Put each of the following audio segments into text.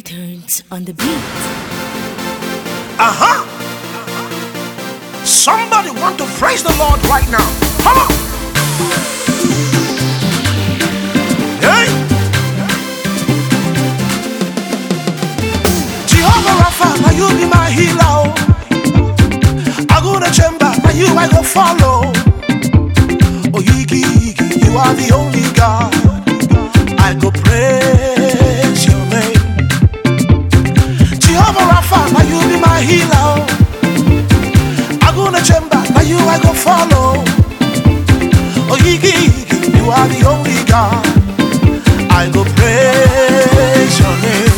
Turns on the beat. Uh huh. Somebody want to praise the Lord right now. Come on. Hey. Jehovah Rapha, may you be my healer. I go to chamber, may you I go follow. Oh, Yigi, you are the only God. follow. Oh, Iggy, Iggy, you are the only God. I go praise your name.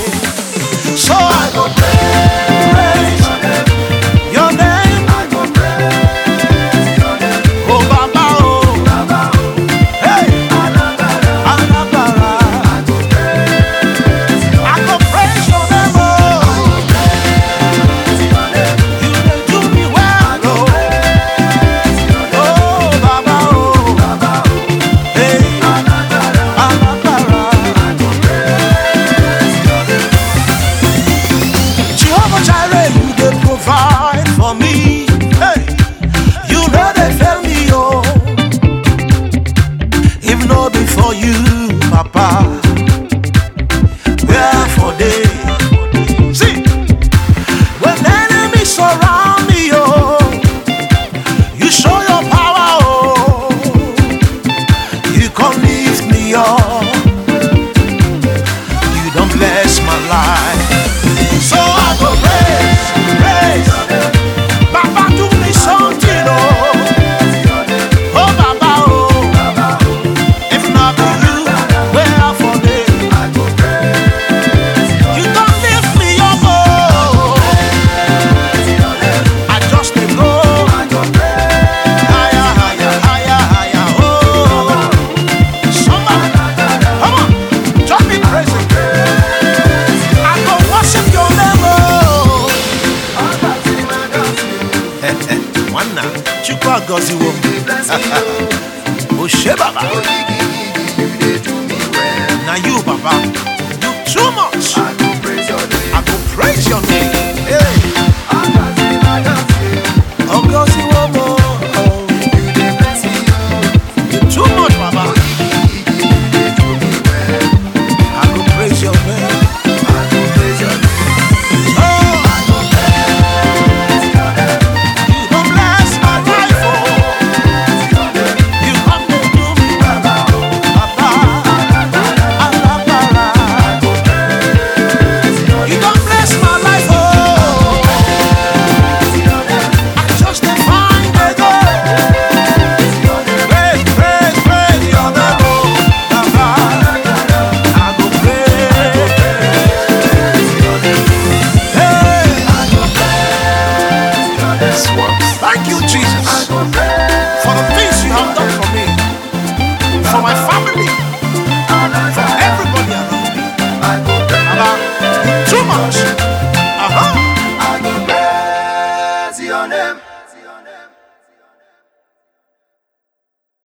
pas. Chukwu agọziwo Oshe baba Na you baba You too much.